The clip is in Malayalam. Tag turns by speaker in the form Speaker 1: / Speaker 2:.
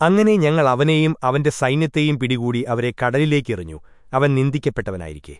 Speaker 1: അങ്ങനെ ഞങ്ങൾ അവനെയും അവന്റെ സൈന്യത്തെയും പിടികൂടി അവരെ കടലിലേക്കെറിഞ്ഞു. അവൻ നിന്ദിക്കപ്പെട്ടവനായിരിക്കെ.